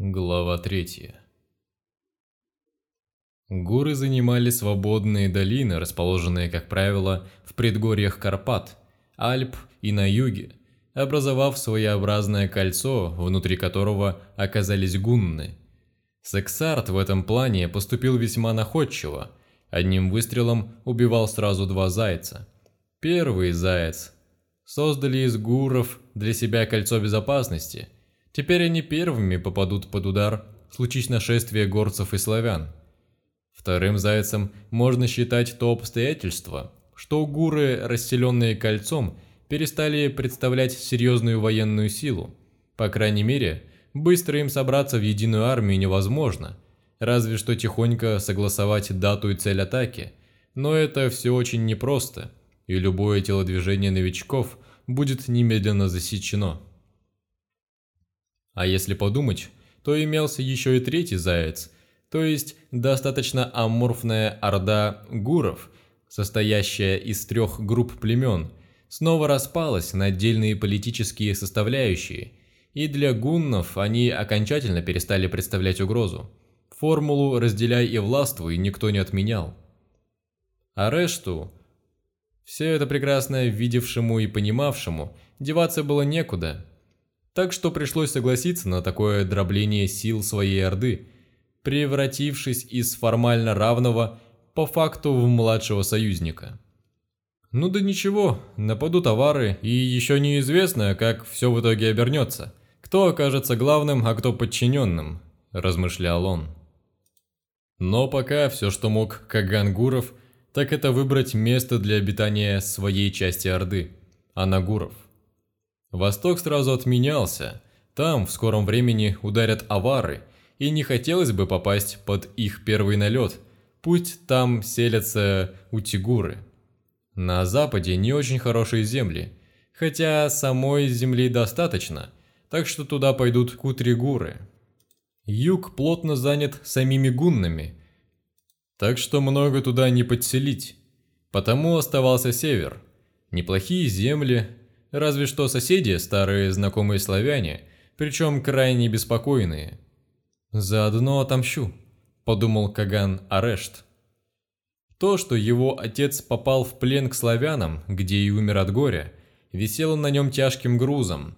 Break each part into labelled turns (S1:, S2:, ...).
S1: Глава третья. Гуры занимали свободные долины, расположенные, как правило, в предгорьях Карпат, Альп и на юге, образовав своеобразное кольцо, внутри которого оказались гунны. Сексарт в этом плане поступил весьма находчиво, одним выстрелом убивал сразу два зайца. Первый заяц создали из гуров для себя кольцо безопасности – Теперь они первыми попадут под удар, случись нашествие горцев и славян. Вторым зайцем можно считать то обстоятельство, что гуры, расселенные кольцом, перестали представлять серьезную военную силу. По крайней мере, быстро им собраться в единую армию невозможно, разве что тихонько согласовать дату и цель атаки. Но это все очень непросто, и любое телодвижение новичков будет немедленно засечено. А если подумать, то имелся еще и третий заяц, то есть достаточно аморфная орда гуров, состоящая из трех групп племен, снова распалась на отдельные политические составляющие, и для гуннов они окончательно перестали представлять угрозу. Формулу «разделяй и властвуй» никто не отменял. А решту, все это прекрасно видевшему и понимавшему, деваться было некуда – так что пришлось согласиться на такое дробление сил своей Орды, превратившись из формально равного по факту в младшего союзника. Ну да ничего, нападут товары, и еще неизвестно, как все в итоге обернется. Кто окажется главным, а кто подчиненным, размышлял он. Но пока все, что мог Каган Гуров, так это выбрать место для обитания своей части Орды – Анагуров. Восток сразу отменялся. Там в скором времени ударят авары, и не хотелось бы попасть под их первый налет. Пусть там селятся утигуры. На западе не очень хорошие земли, хотя самой земли достаточно, так что туда пойдут кутригуры. Юг плотно занят самими гуннами, так что много туда не подселить. Потому оставался север. Неплохие земли, Разве что соседи – старые знакомые славяне, причем крайне беспокойные. «Заодно отомщу», – подумал Каган Арешт. То, что его отец попал в плен к славянам, где и умер от горя, висело на нем тяжким грузом.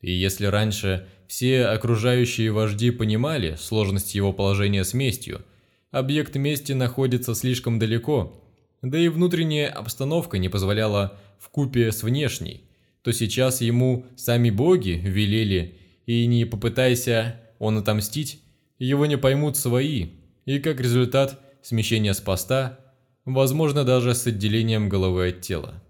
S1: И если раньше все окружающие вожди понимали сложность его положения с местью, объект мести находится слишком далеко, да и внутренняя обстановка не позволяла в купе с внешней, то сейчас ему сами боги велели, и не попытайся он отомстить, его не поймут свои, и как результат смещение с поста, возможно даже с отделением головы от тела.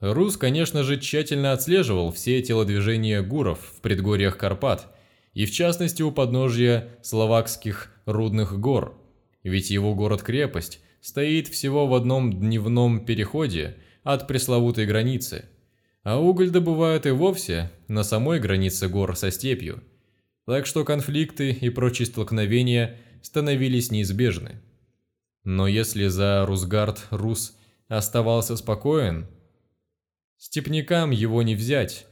S1: Рус, конечно же, тщательно отслеживал все телодвижения гуров в предгорьях Карпат, и в частности у подножья словакских рудных гор, ведь его город-крепость стоит всего в одном дневном переходе от пресловутой границы – а уголь добывают и вовсе на самой границе гор со степью, так что конфликты и прочие столкновения становились неизбежны. Но если за Русгард Рус оставался спокоен, степнякам его не взять,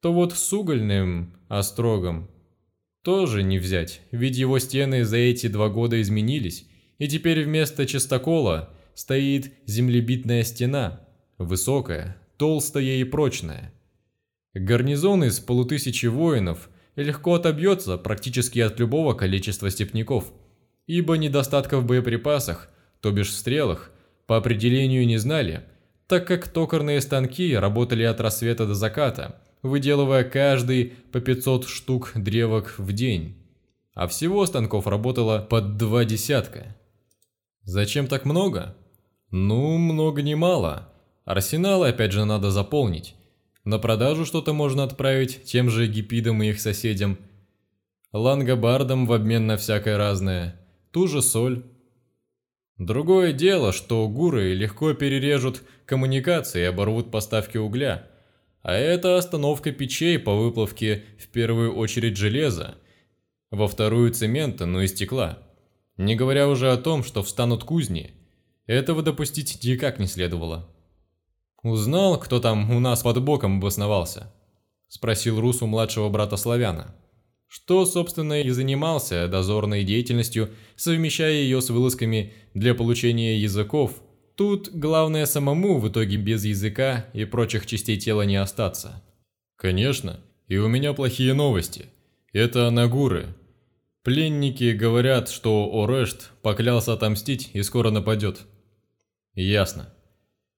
S1: то вот с угольным острогом тоже не взять, ведь его стены за эти два года изменились, и теперь вместо частокола стоит землебитная стена, высокая, толстая и прочная. Гарнизон из полутысячи воинов легко отобьется практически от любого количества степняков, ибо недостатка в боеприпасах, то бишь в стрелах, по определению не знали, так как токарные станки работали от рассвета до заката, выделывая каждый по 500 штук древок в день. А всего станков работало под два десятка. Зачем так много? Ну, много не мало. Арсеналы опять же надо заполнить. На продажу что-то можно отправить тем же гипидам и их соседям. Лангобардам в обмен на всякое разное. Ту же соль. Другое дело, что гуры легко перережут коммуникации и оборвут поставки угля. А это остановка печей по выплавке в первую очередь железа, во вторую цемента, но и стекла. Не говоря уже о том, что встанут кузни. Этого допустить никак не следовало. «Узнал, кто там у нас под боком обосновался?» – спросил Рус у младшего брата Славяна. что, собственно, и занимался дозорной деятельностью, совмещая ее с вылазками для получения языков. Тут главное самому в итоге без языка и прочих частей тела не остаться. Конечно, и у меня плохие новости. Это Нагуры. Пленники говорят, что Орешт поклялся отомстить и скоро нападет. Ясно.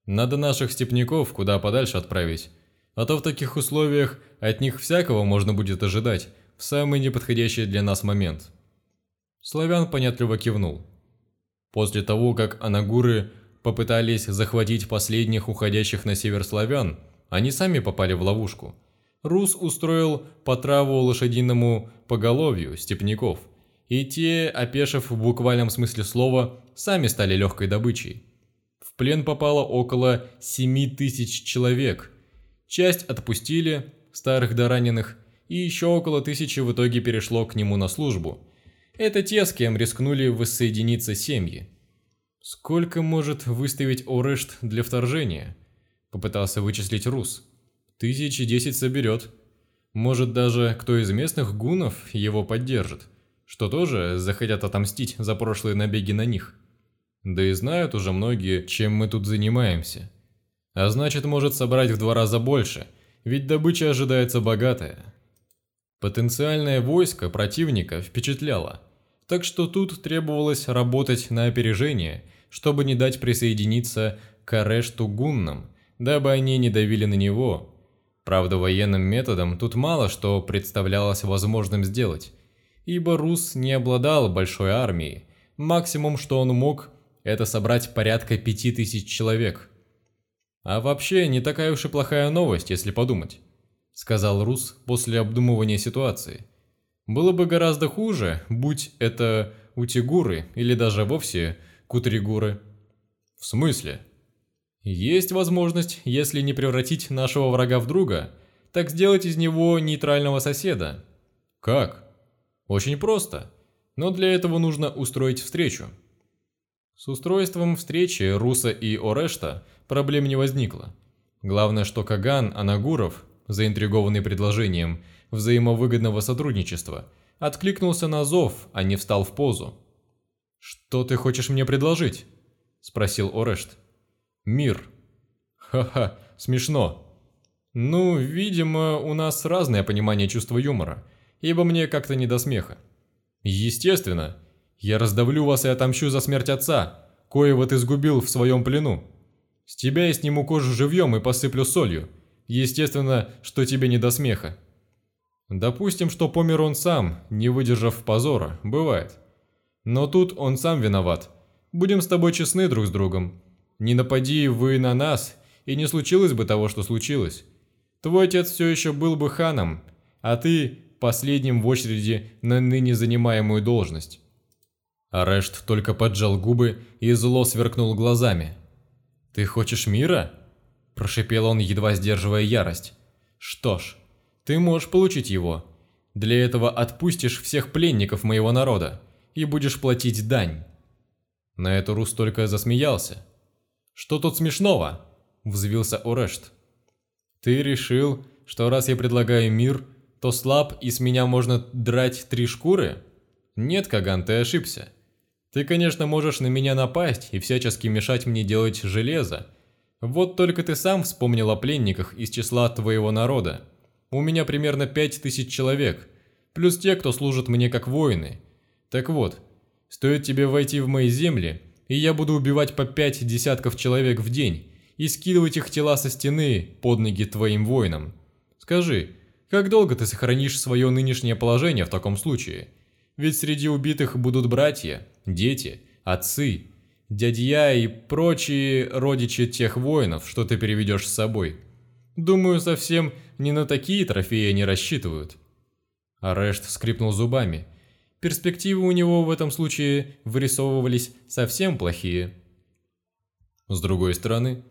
S1: Надо наших степняков куда подальше отправить, а то в таких условиях от них всякого можно будет ожидать в самый неподходящий для нас момент. Славян понятливо кивнул. После того, как анагуры попытались захватить последних уходящих на север славян, они сами попали в ловушку. Рус устроил потраву лошадиному поголовью степняков, и те, опешив в буквальном смысле слова, сами стали легкой добычей. Плен попало около 7 тысяч человек. Часть отпустили, старых до раненых, и еще около тысячи в итоге перешло к нему на службу. Это те, с кем рискнули воссоединиться семьи. «Сколько может выставить Орешт для вторжения?» Попытался вычислить Рус. «Тысячи десять соберет. Может, даже кто из местных гунов его поддержит, что тоже захотят отомстить за прошлые набеги на них». Да и знают уже многие, чем мы тут занимаемся. А значит, может собрать в два раза больше, ведь добыча ожидается богатая. Потенциальное войско противника впечатляло, так что тут требовалось работать на опережение, чтобы не дать присоединиться к Арешту гуннам, дабы они не давили на него. Правда, военным методом тут мало что представлялось возможным сделать, ибо Рус не обладал большой армией, максимум, что он мог – это собрать порядка пяти тысяч человек. А вообще, не такая уж и плохая новость, если подумать, сказал Рус после обдумывания ситуации. Было бы гораздо хуже, будь это утигуры или даже вовсе кутригуры. В смысле? Есть возможность, если не превратить нашего врага в друга, так сделать из него нейтрального соседа. Как? Очень просто. Но для этого нужно устроить встречу. С устройством встречи Руса и Орешта проблем не возникло. Главное, что Каган Анагуров, заинтригованный предложением взаимовыгодного сотрудничества, откликнулся на зов, а не встал в позу. «Что ты хочешь мне предложить?» – спросил Орешт. «Мир». «Ха-ха, смешно». «Ну, видимо, у нас разное понимание чувства юмора, ибо мне как-то не до смеха». «Естественно», я раздавлю вас и отомщу за смерть отца, коего ты сгубил в своем плену. С тебя я сниму кожу живьем и посыплю солью. Естественно, что тебе не до смеха. Допустим, что помер он сам, не выдержав позора, бывает. Но тут он сам виноват. Будем с тобой честны друг с другом. Не напади вы на нас, и не случилось бы того, что случилось. Твой отец все еще был бы ханом, а ты последним в очереди на ныне занимаемую должность. Арешт только поджал губы и зло сверкнул глазами. «Ты хочешь мира?» – прошипел он, едва сдерживая ярость. «Что ж, ты можешь получить его. Для этого отпустишь всех пленников моего народа и будешь платить дань». На это Рус только засмеялся. «Что тут смешного?» – взвился Орешт. «Ты решил, что раз я предлагаю мир, то слаб и с меня можно драть три шкуры?» «Нет, Каган, ты ошибся. Ты, конечно, можешь на меня напасть и всячески мешать мне делать железо. Вот только ты сам вспомнил о пленниках из числа твоего народа. У меня примерно пять тысяч человек, плюс те, кто служит мне как воины. Так вот, стоит тебе войти в мои земли, и я буду убивать по пять десятков человек в день и скидывать их тела со стены под ноги твоим воинам. Скажи, как долго ты сохранишь свое нынешнее положение в таком случае? Ведь среди убитых будут братья, дети, отцы, дядья и прочие родичи тех воинов, что ты переведешь с собой. Думаю, совсем не на такие трофеи они рассчитывают. Арешт скрипнул зубами. Перспективы у него в этом случае вырисовывались совсем плохие. С другой стороны,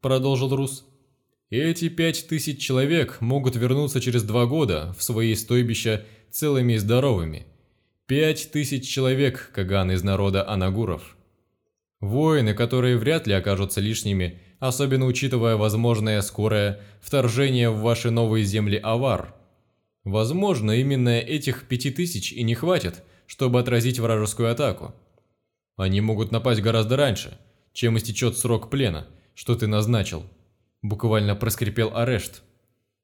S1: продолжил Рус, эти пять тысяч человек могут вернуться через два года в свои стойбища целыми и здоровыми – Пять тысяч человек, Каган из народа Анагуров. Воины, которые вряд ли окажутся лишними, особенно учитывая возможное скорое вторжение в ваши новые земли Авар. Возможно, именно этих пяти тысяч и не хватит, чтобы отразить вражескую атаку. Они могут напасть гораздо раньше, чем истечет срок плена, что ты назначил. Буквально проскрипел арешт.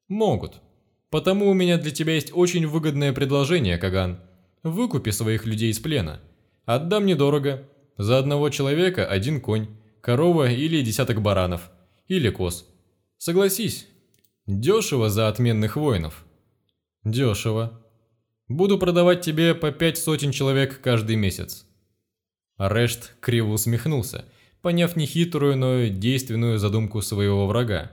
S1: Могут. Потому у меня для тебя есть очень выгодное предложение, Каган. Выкупи своих людей из плена. Отдам недорого. За одного человека один конь, корова или десяток баранов. Или коз. Согласись. Дешево за отменных воинов. Дешево. Буду продавать тебе по пять сотен человек каждый месяц. Арешт криво усмехнулся, поняв нехитрую, но действенную задумку своего врага.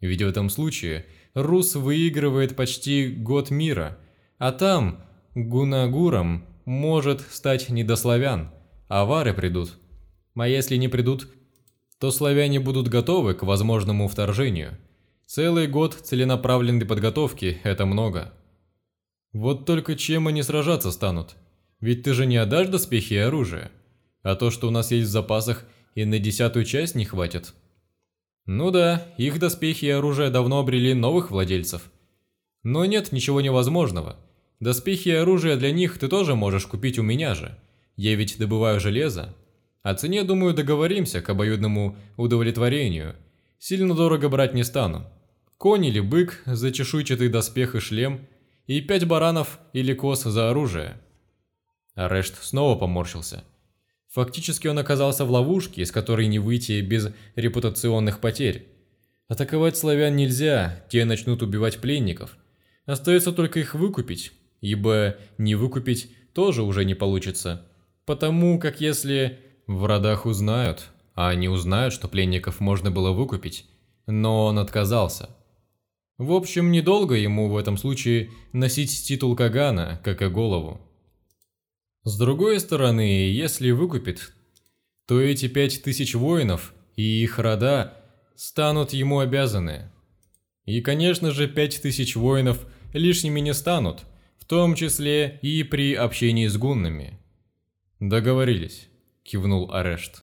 S1: Ведь в этом случае Рус выигрывает почти год мира, а там Гунагурам может стать недославян, а вары придут. А если не придут, то славяне будут готовы к возможному вторжению. Целый год целенаправленной подготовки – это много. Вот только чем они сражаться станут? Ведь ты же не отдашь доспехи и оружие. А то, что у нас есть в запасах, и на десятую часть не хватит. Ну да, их доспехи и оружие давно обрели новых владельцев. Но нет ничего невозможного. Доспехи и оружие для них ты тоже можешь купить у меня же. Я ведь добываю железо. О цене, думаю, договоримся к обоюдному удовлетворению. Сильно дорого брать не стану. Конь или бык за чешуйчатый доспех и шлем – и пять баранов или коз за оружие. Арешт снова поморщился. Фактически он оказался в ловушке, из которой не выйти без репутационных потерь. Атаковать славян нельзя, те начнут убивать пленников. Остается только их выкупить, ибо не выкупить тоже уже не получится. Потому как если в родах узнают, а они узнают, что пленников можно было выкупить, но он отказался – в общем, недолго ему в этом случае носить титул Кагана, как и голову. С другой стороны, если выкупит, то эти пять тысяч воинов и их рода станут ему обязаны. И, конечно же, пять тысяч воинов лишними не станут, в том числе и при общении с гуннами. «Договорились», – кивнул Арешт.